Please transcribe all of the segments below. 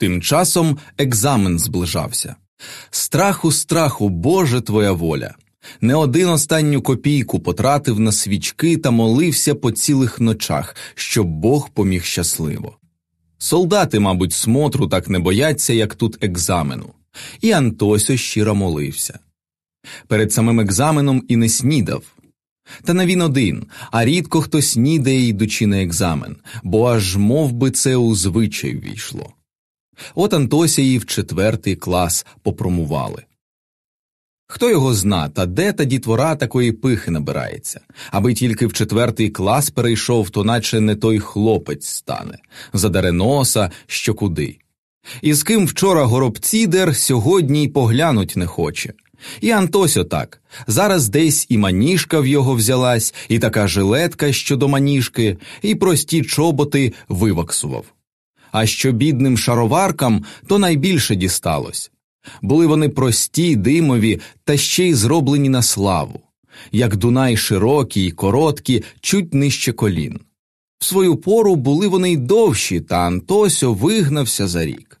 Тим часом екзамен зближався. Страху, страху, Боже твоя воля. Не один останню копійку потратив на свічки та молився по цілих ночах, щоб Бог поміг щасливо. Солдати, мабуть, смотру так не бояться, як тут екзамену, і Антосьо щиро молився. Перед самим екзаменом і не снідав. Та не він один, а рідко хто снідає, йдучи на екзамен, бо аж мов би це у звичай війшло. От Антося її в четвертий клас попромували. Хто його зна, та де та дітвора такої пихи набирається, аби тільки в четвертий клас перейшов, то наче не той хлопець стане, задаре носа, що куди. І з ким вчора горобцідер сьогодні й поглянуть не хоче. І Антосьо так зараз десь і маніжка в його взялась, і така жилетка що до маніжки, і прості чоботи виваксував. А що бідним шароваркам, то найбільше дісталось. Були вони прості, димові та ще й зроблені на славу, як Дунай широкі й короткі, чуть нижче колін. В свою пору були вони й довші, та Антосьо вигнався за рік.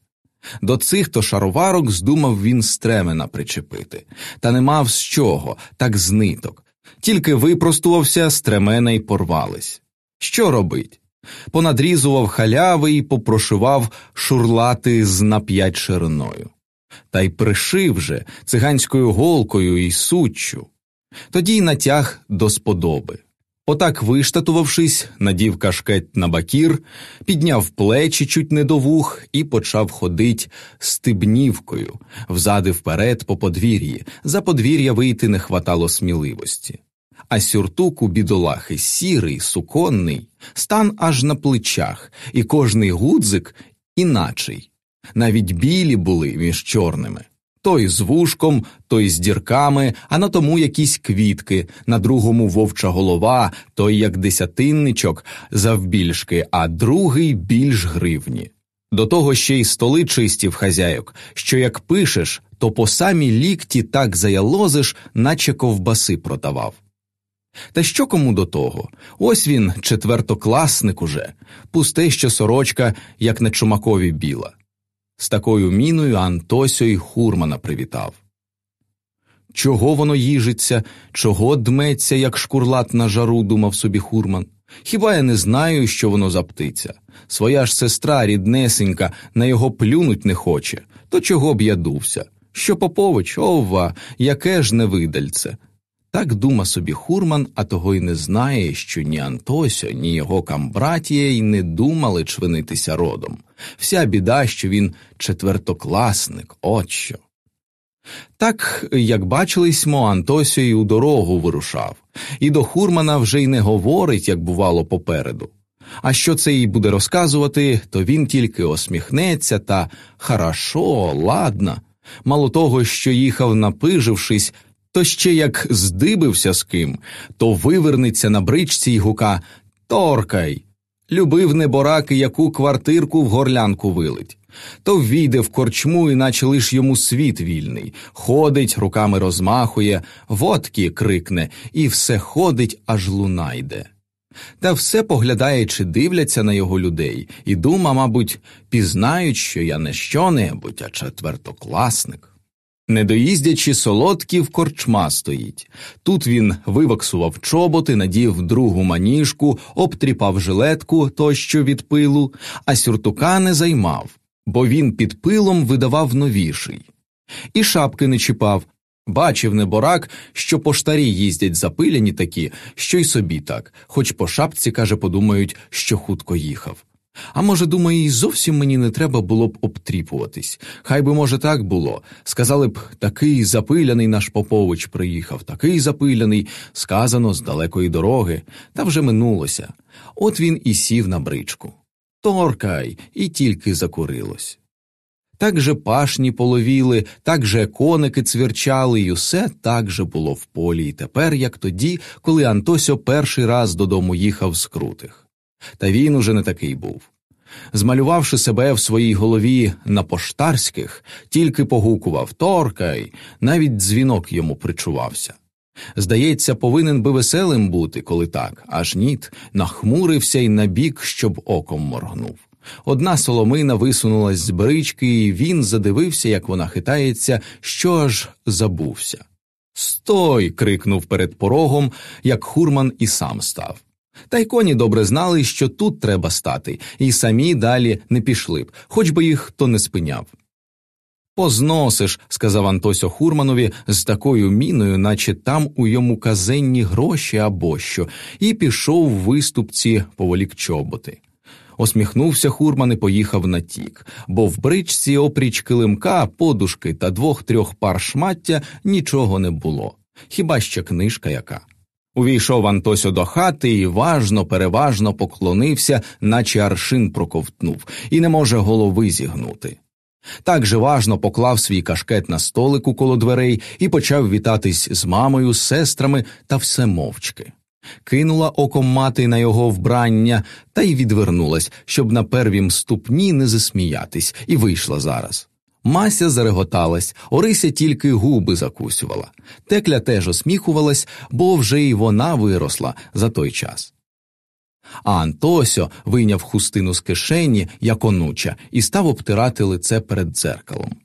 До цих то шароварок здумав він стремена причепити, та не мав з чого, так з ниток, тільки випростувався, стремена й порвались. Що робить? Понадрізував халяви й попрошивав шурлати з на шириною та й пришив же циганською голкою і суччю. Тоді й натяг до сподоби. Отак, виштатувавшись, надів кашкет на бакір, підняв плечі чуть не до вух і почав ходить стибнівкою, взади вперед по подвір'ї, за подвір'я вийти не хватало сміливості. А сюртук у бідолахи сірий, суконний, стан аж на плечах, і кожний гудзик іначий. Навіть білі були між чорними. Той з вушком, той з дірками, а на тому якісь квітки, на другому вовча голова, той як десятинничок завбільшки, а другий більш гривні. До того ще й столи чисті в хазяйок, що як пишеш, то по самі лікті так заялозиш, наче ковбаси продавав. Та що кому до того? Ось він, четвертокласник уже, пусте, що сорочка, як на чумакові біла. З такою міною Антосьо й Хурмана привітав. Чого воно їжиться, чого дметься, як шкурлат на жару, думав собі Хурман. Хіба я не знаю, що воно за птиця? Своя ж сестра, ріднесенька, на його плюнуть не хоче, то чого б я дувся? Що Попович, ова, яке ж невидальце, так дума собі хурман, а того й не знає, що ні Антося, ні його камбратія й не думали чвинитися родом. Вся біда, що він четвертокласник, от що. Так, як бачились мо, Антосьо й у дорогу вирушав, і до хурмана вже й не говорить, як бувало попереду. А що це їй буде розказувати, то він тільки осміхнеться та хорошо, ладно. Мало того, що їхав, напижившись, то ще як здибився з ким, то вивернеться на бричці й гука Торкай. Любив небораки, яку квартирку в горлянку вилить. То ввійде в корчму, іначе лиш йому світ вільний, ходить, руками розмахує, водки крикне, і все ходить, аж луна йде. Та все поглядає, чи дивляться на його людей, і дума, мабуть, пізнають, що я не що небудь, а четвертокласник. Не доїздячи солодків корчма стоїть. Тут він виваксував чоботи, надів другу маніжку, обтріпав жилетку тощо від пилу, а сюртука не займав, бо він під пилом видавав новіший. І шапки не чіпав. Бачив неборак, що поштарі їздять запиляні такі, що й собі так, хоч по шапці, каже, подумають, що хутко їхав. А може, думає, і зовсім мені не треба було б обтріпуватись. Хай би, може, так було. Сказали б, такий запиляний наш Попович приїхав, такий запиляний, сказано з далекої дороги, та вже минулося. От він і сів на бричку. Торкай, і тільки закурилось. Так же пашні половіли, так же коники цвірчали, і усе так же було в полі і тепер, як тоді, коли Антосьо перший раз додому їхав з крутих. Та він уже не такий був. Змалювавши себе в своїй голові на поштарських, тільки погукував Торкай, навіть дзвінок йому причувався. Здається, повинен би веселим бути, коли так, аж ніт, нахмурився й набік, щоб оком моргнув. Одна соломина висунулась з брички, і він задивився, як вона хитається, що аж забувся. Стой. крикнув перед порогом, як хурман і сам став. Та й коні добре знали, що тут треба стати, і самі далі не пішли б, хоч би їх хто не спиняв. Позносиш, сказав Антосьо Хурманові з такою міною, наче там у йому казенні гроші або що, і пішов в виступці поволік чоботи. Осміхнувся Хурман і поїхав на тік, бо в бричці опріч килимка, подушки та двох-трьох пар шмаття нічого не було, хіба ще книжка яка. Увійшов Антосьо до хати і важно, переважно поклонився, наче аршин проковтнув, і не може голови зігнути. Так же важно поклав свій кашкет на столику коло дверей і почав вітатись з мамою, сестрами та все мовчки. Кинула оком мати на його вбрання та й відвернулась, щоб на первім ступні не засміятись, і вийшла зараз. Мася зареготалась, Орися тільки губи закусювала. Текля теж осміхувалась, бо вже й вона виросла за той час. А Антосьо вийняв хустину з кишені, як онуча, і став обтирати лице перед дзеркалом.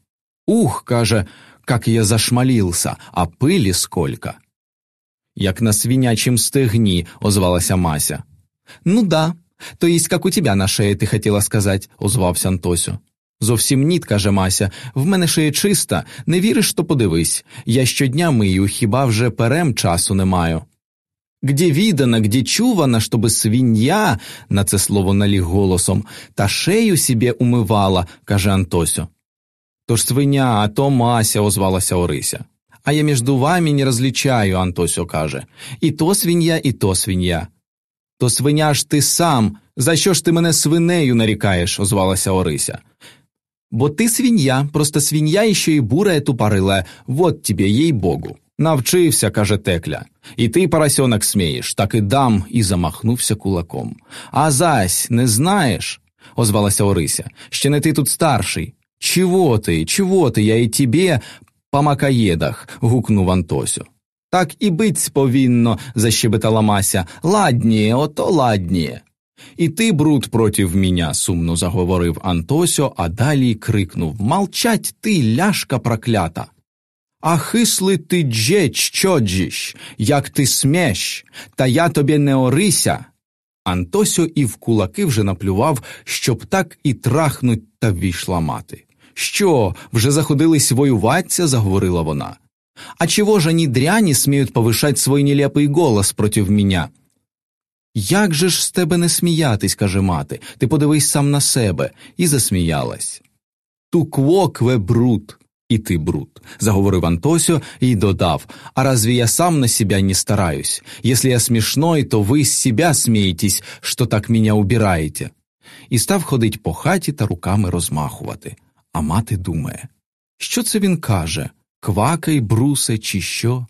Ух, каже, как я зашмалился, а пилі сколько. Як на свинячім стегні, озвалася Мася. Ну да, то есть как у тебя на шеї, ти хотіла сказать, озвався Антосю. Зовсім ніт, каже Мася, в мене шея чиста, не віриш, то подивись. Я щодня мию, хіба вже перем часу не маю. Где видано, где чувано, чтобы свинья, на це слово наліг голосом, та шею себе умивала, каже Антосю. Тож свиня, а то Мася, озвалася Орися. А я між вами не розлічаю, Антосю каже. І то свинья, і то свинья. То свиня ж ти сам. За що ж ти мене свинею нарікаєш? озвалася Орися. Бо ти свинья, просто свинья еще и бурая тупорылая, вот тебе, ей-богу. Навчився, каже Текля. І ти, поросенок, смієш, так і дам, і замахнувся кулаком. А зась, не знаєш? озвалася Орися. Ще не ти тут старший. Чого ти, чого ти, я і тебе по макаєдах, гукнув Антосю. Так і бить повинно, защебетала Мася. Ладніє, ото ладніє. І ти, бруд, против меня, сумно заговорив Антосьо, а далі крикнув Молчать ти, ляшка проклята. А хисли ти джеч, чоджіш, як ти смєш, та я тобі не орися. Антосьо і в кулаки вже наплював, щоб так і трахнуть та ввійшла мати. Що, вже заходились воюватися, заговорила вона. А чого ж они дряні сміють повишать свой нелепий голос против меня? Як же ж з тебе не сміятись, каже мати, ти подивись сам на себе, і засміялась. Ту квокве брут, і ти брут, заговорив Антосio і додав, а разве я сам на себя не стараюсь? Если я смешной, то ви з себя смієтесь, що так меня убираєте. І став ходить по хаті та руками розмахувати. А мати думає, що це він каже квакай, брусе, чи що?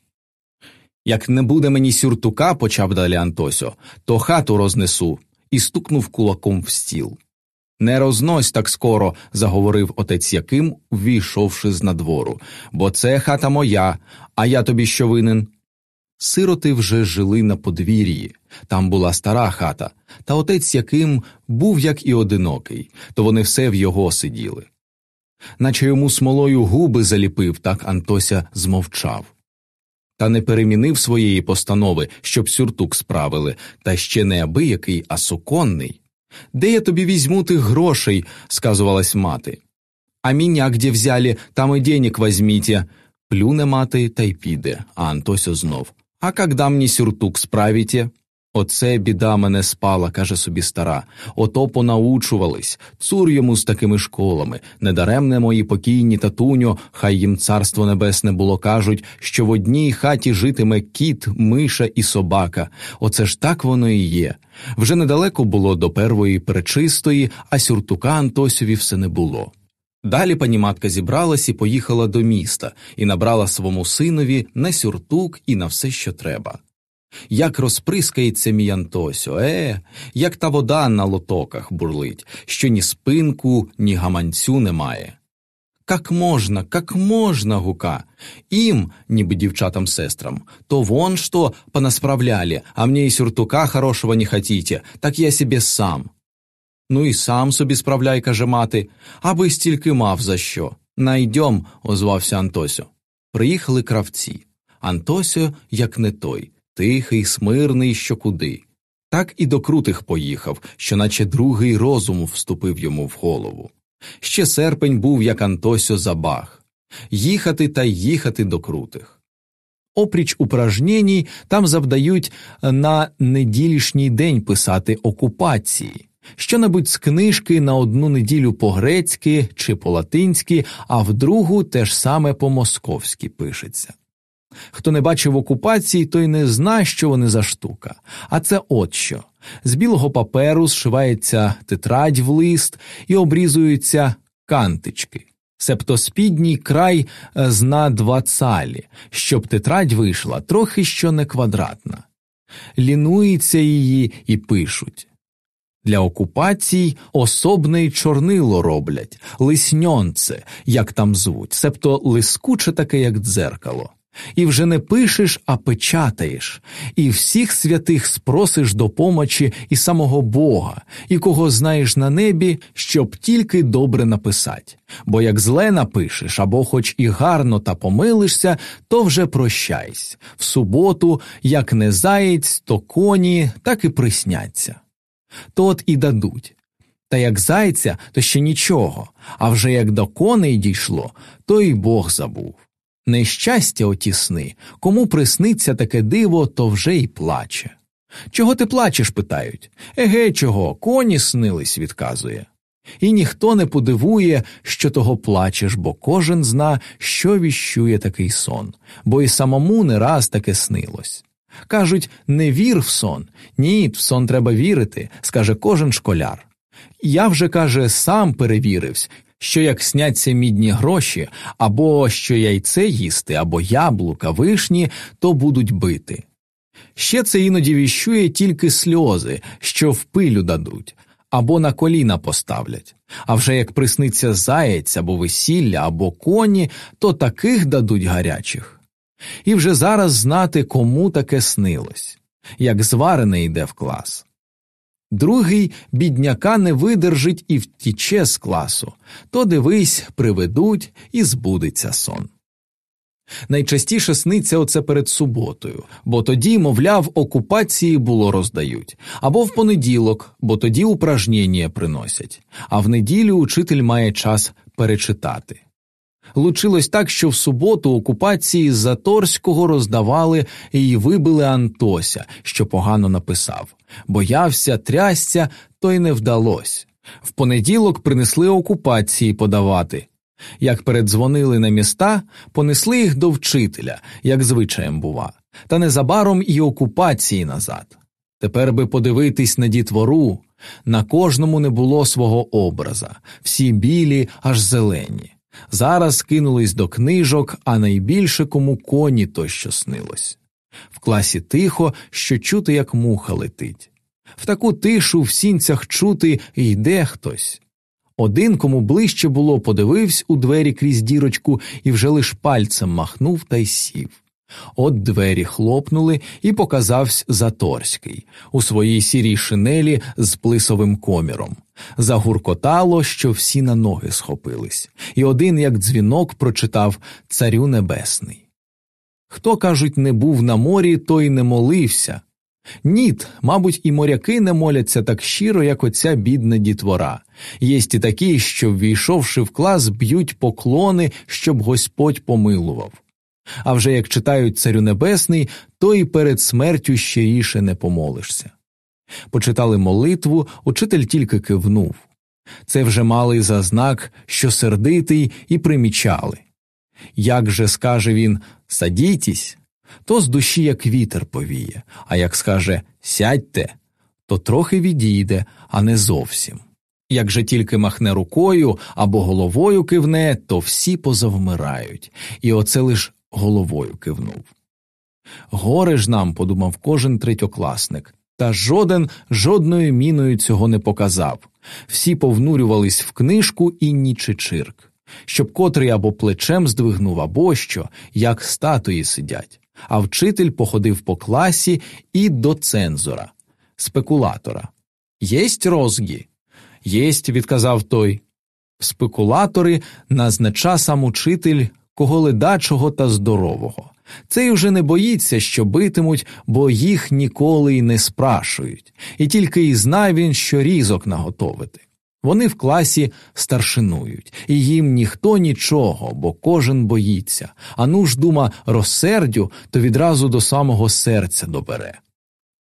Як не буде мені сюртука, почав далі Антосьо, то хату рознесу і стукнув кулаком в стіл. Не рознось так скоро, заговорив отець Яким, ввійшовши з надвору, бо це хата моя, а я тобі що винен. Сироти вже жили на подвір'ї, там була стара хата, та отець Яким був як і одинокий, то вони все в його сиділи. Наче йому смолою губи заліпив, так Антося змовчав та не перемінив своєї постанови, щоб сюртук справили, та ще не абиякий, а суконний. Де я тобі візьму тих грошей, сказувалась мати. А міня где взяли, там і денег возьміте. Плюне мати та й піде, а Антосьо знов. А когда мені сюртук справите? Оце біда мене спала, каже собі стара. Ото понаучувались, цур йому з такими школами. Недаремне мої покійні татуньо, хай їм царство небесне було, кажуть, що в одній хаті житиме кіт, миша і собака. Оце ж так воно і є. Вже недалеко було до первої пречистої, а сюртука Антосьові все не було. Далі пані матка зібралась і поїхала до міста і набрала своєму синові на сюртук і на все, що треба. Як розприскається мій Антосю, е, як та вода на лотоках бурлить, що ні спинку, ні гаманцю немає. Как можна, как можна, гука. Им, ніби дівчатам сестрам, то вон что понасправляли, а мне и сюртука хорошего не хотите, так я себе сам. Ну і сам собі справляй, каже мати, аби стільки мав за що. Найдьом, озвався Антосьо. Приїхали кравці. Антосьо, як не той, тихий, смирний, що куди. Так і до крутих поїхав, що наче другий розум вступив йому в голову. Ще серпень був, як Антосьо забаг їхати та їхати до крутих. Опріч упражненій там завдають на неділішній день писати окупації, що-небудь з книжки на одну неділю по грецьки чи по латинськи, а в другу теж саме по московськи пишеться. Хто не бачив окупації, той не знає, що вони за штука. А це от що. З білого паперу зшивається тетрадь в лист і обрізуються кантички, себто спідній край е, зна два цалі, щоб тетрадь вийшла трохи що не квадратна. Лінується її і пишуть. Для окупацій особне й чорнило роблять, лисньонце, як там звуть, себто лискуче таке, як дзеркало. І вже не пишеш, а печатаєш, і всіх святих спросиш допомочі і самого Бога, і кого знаєш на небі, щоб тільки добре написать. Бо як зле напишеш, або хоч і гарно та помилишся, то вже прощайсь. В суботу, як не заєць, то коні, так і присняться. То от і дадуть. Та як зайця, то ще нічого, а вже як до коней дійшло, то й Бог забув. Нещастя отісни, кому присниться таке диво, то вже й плаче. Чого ти плачеш? питають. Еге, чого, коні снились, відказує. І ніхто не подивує, що того плачеш, бо кожен зна, що віщує такий сон, бо й самому не раз таке снилось. Кажуть, не вір в сон. Ні, в сон треба вірити, скаже кожен школяр. Я вже, каже, сам перевірився, що як сняться мідні гроші, або що яйце їсти, або яблука, вишні, то будуть бити. Ще це іноді віщує тільки сльози, що в пилю дадуть, або на коліна поставлять. А вже як присниться заєць або весілля, або коні, то таких дадуть гарячих. І вже зараз знати, кому таке снилось, як зварене йде в клас. Другий бідняка не видержить і втіче з класу, то дивись, приведуть і збудеться сон. Найчастіше сниться оце перед суботою, бо тоді, мовляв, окупації було роздають, або в понеділок, бо тоді упражнення приносять, а в неділю учитель має час перечитати. Лучилось так, що в суботу окупації з Заторського роздавали і вибили Антося, що погано написав. Боявся, трясся, то й не вдалось. В понеділок принесли окупації подавати. Як передзвонили на міста, понесли їх до вчителя, як звичаєм бува, та незабаром і окупації назад. Тепер би подивитись на дітвору, на кожному не було свого образа, всі білі, аж зелені. Зараз кинулись до книжок, а найбільше кому коні то що снилось. В класі тихо, що чути, як муха летить. В таку тишу в сінцях чути йде хтось. Один, кому ближче було, подивився у двері крізь дірочку і вже лиш пальцем махнув та й сів. От двері хлопнули, і показався Заторський у своїй сірій шинелі з плисовим коміром. Загуркотало, що всі на ноги схопились, і один, як дзвінок, прочитав Царю Небесний. Хто, кажуть, не був на морі, той не молився. Ніт, мабуть, і моряки не моляться так щиро, як оця бідна дітвора. Єсть і такі, що, ввійшовши в клас, б'ють поклони, щоб Господь помилував. А вже як читають Царю Небесний, то і перед смертю щиріше не помолишся. Почитали молитву, учитель тільки кивнув. Це вже мали за знак, що сердитий, і примічали. Як же скаже він садітесь, то з душі як вітер повіє, а як скаже сядьте, то трохи відійде, а не зовсім. Як же тільки махне рукою або головою кивне, то всі позавмирають, і оце лиш головою кивнув. Горе ж нам, подумав кожен третьокласник, та жоден жодною міною цього не показав. Всі повнурювались в книжку і нічичирк, щоб котрий або плечем здвигнув, або що, як статуї сидять, а вчитель походив по класі і до цензора, спекулятора. Єсть розгі? Єсть, відказав той. Спекулатори назнача сам учитель кого ледачого та здорового. Цей уже не боїться, що битимуть, бо їх ніколи й не спрашують, і тільки й знає він, що різок наготовити. Вони в класі старшинують, і їм ніхто нічого, бо кожен боїться, а ну ж дума розсердю, то відразу до самого серця добере.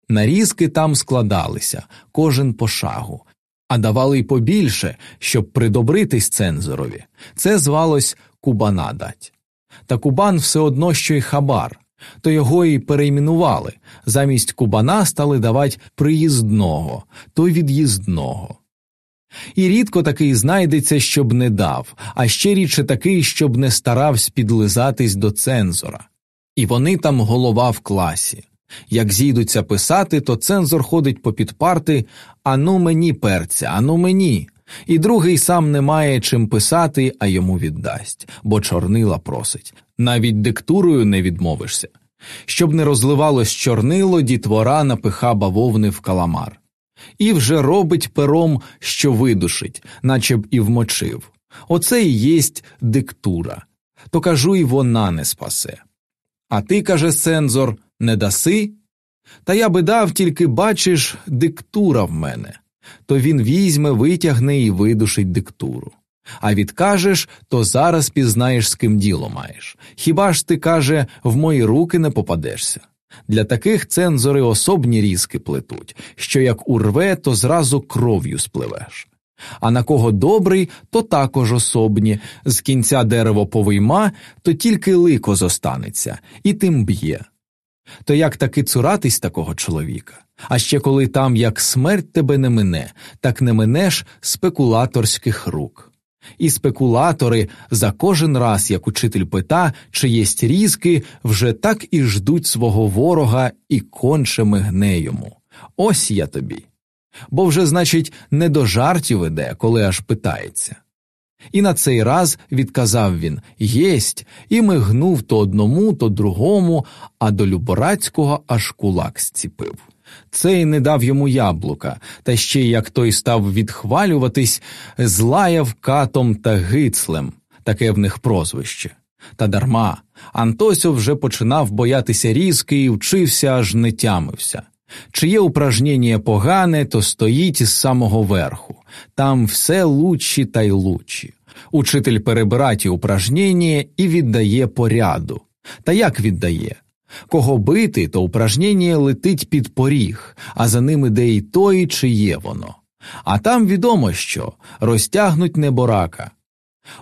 Нарізки там складалися, кожен по шагу, а давали й побільше, щоб придобритись цензорові. Це звалось Кубана дать. Та Кубан все одно що й хабар, то його й перейменували, замість Кубана стали давати приїздного, то від'їздного. І рідко такий знайдеться, щоб не дав, а ще рідше такий, щоб не старався підлизатись до цензора. І вони там голова в класі. Як зійдуться писати, то цензор ходить попід парти ану мені перця, ану мені. І другий сам не має чим писати, а йому віддасть, бо чорнила просить. Навіть диктурою не відмовишся. Щоб не розливалось чорнило, дітвора напиха бавовни в каламар. І вже робить пером, що видушить, наче б і вмочив. Оце і єсть диктура. То кажу, й вона не спасе. А ти, каже цензор, не даси? Та я би дав, тільки бачиш, диктура в мене. То він візьме, витягне і видушить диктуру. А відкажеш, то зараз пізнаєш, з ким діло маєш. Хіба ж ти, каже, в мої руки не попадешся? Для таких цензори особні різки плетуть, що як урве, то зразу кров'ю спливеш. А на кого добрий, то також особні, з кінця дерево повийма, то тільки лико зостанеться, і тим б'є. То як таки цуратись такого чоловіка? А ще коли там як смерть тебе не мине, так не минеш спекулаторських рук. І спекулатори за кожен раз, як учитель пита, чи єсть різки, вже так і ждуть свого ворога і конче мигне йому. Ось я тобі. Бо вже, значить, не до жартів іде, коли аж питається. І на цей раз відказав він єсть, і мигнув то одному, то другому, а до Люборацького аж кулак зціпив. Цей не дав йому яблука, та ще як той став відхвалюватись, злаяв катом та гицлем таке в них прозвище. Та дарма Антосьо вже починав боятися різки і вчився, аж не тямився. Чиє упражнення погане, то стоїть із самого верху, там все лучші та й лучші. Учитель перебирає ті упражнення і віддає поряду. Та як віддає? Кого бити, то упражнення летить під поріг, а за ним іде й той, чи є воно. А там відомо що розтягнуть неборака.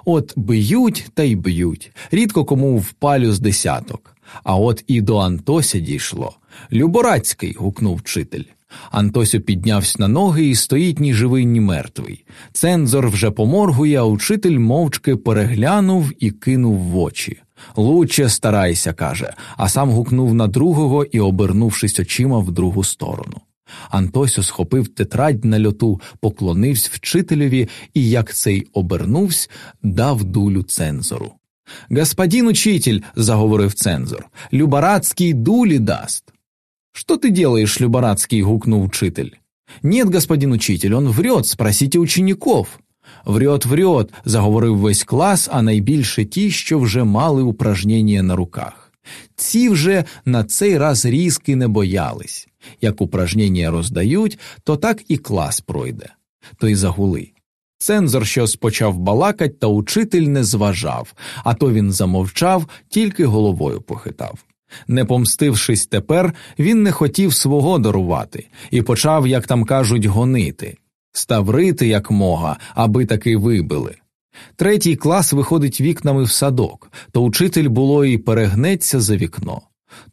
От б'ють та й б'ють, рідко кому впалю з десяток. А от і до Антося дійшло. Люборацький. гукнув вчитель. Антосю піднявся на ноги і стоїть ні живий, ні мертвий. Цензор вже поморгує, а учитель мовчки переглянув і кинув в очі. Лучше старайся, каже, а сам гукнув на другого і, обернувшись очима в другу сторону. Антосю схопив тетрадь на льоту, поклонився вчителеві і, як цей обернувся, дав дулю цензору. Господин учитель, заговорив цензор, Любарацкий дули даст. Что ты делаешь, Любарацкий? гукнул учитель. Нет, господин учитель, он врет, спросите учеников. Врет, врет, заговорив весь клас, а найбільше ті, що вже мали упражнення на руках. Ці вже на цей раз різки не боялись. Як упражнення роздають, то так і клас пройде. То й загули. Цензор щось почав балакать, та учитель не зважав, а то він замовчав, тільки головою похитав. Не помстившись тепер, він не хотів свого дарувати і почав, як там кажуть, гонити, став рити, як мога, аби таки вибили. Третій клас виходить вікнами в садок, то учитель було і перегнеться за вікно.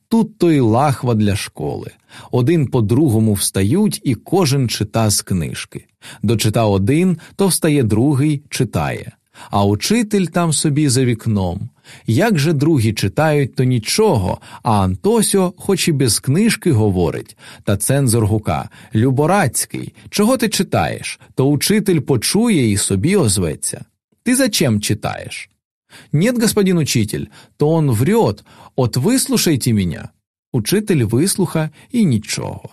Тут то й лахва для школи. Один по другому встають, і кожен чита з книжки. Дочита один, то встає другий, читає. А учитель там собі за вікном. Як же другі читають, то нічого, а Антосьо, хоч і без книжки, говорить, та цензор гука Люборацький, чого ти читаєш? То учитель почує і собі озветься. Ти зачем читаєш? Нет, господин учитель, то он врет, от вислушайте меня. Учитель вислуха і нічого.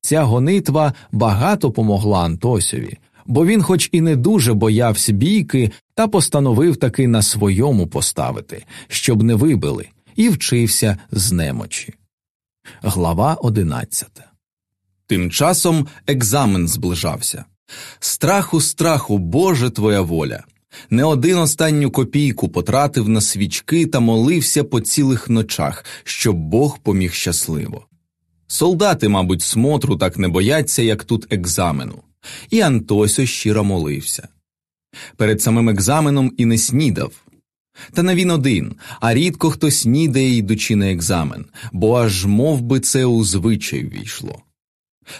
Ця гонитва багато помогла Антосові, бо він, хоч і не дуже боявся бійки, та постановив таки на своєму поставити, щоб не вибили, і вчився з немочі. Глава одинадцята. Тим часом екзамен зближався. Страху, страху, Боже твоя воля. Не один останню копійку потратив на свічки та молився по цілих ночах, щоб Бог поміг щасливо. Солдати, мабуть, смотру так не бояться, як тут екзамену, і Антосю щиро молився. Перед самим екзаменом і не снідав. Та не він один, а рідко хто снідає, йдучи на екзамен, бо аж мов би це у звичай війшло.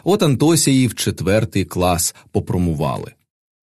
От Антося її в четвертий клас попромували.